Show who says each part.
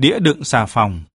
Speaker 1: đĩa đựng xà phòng,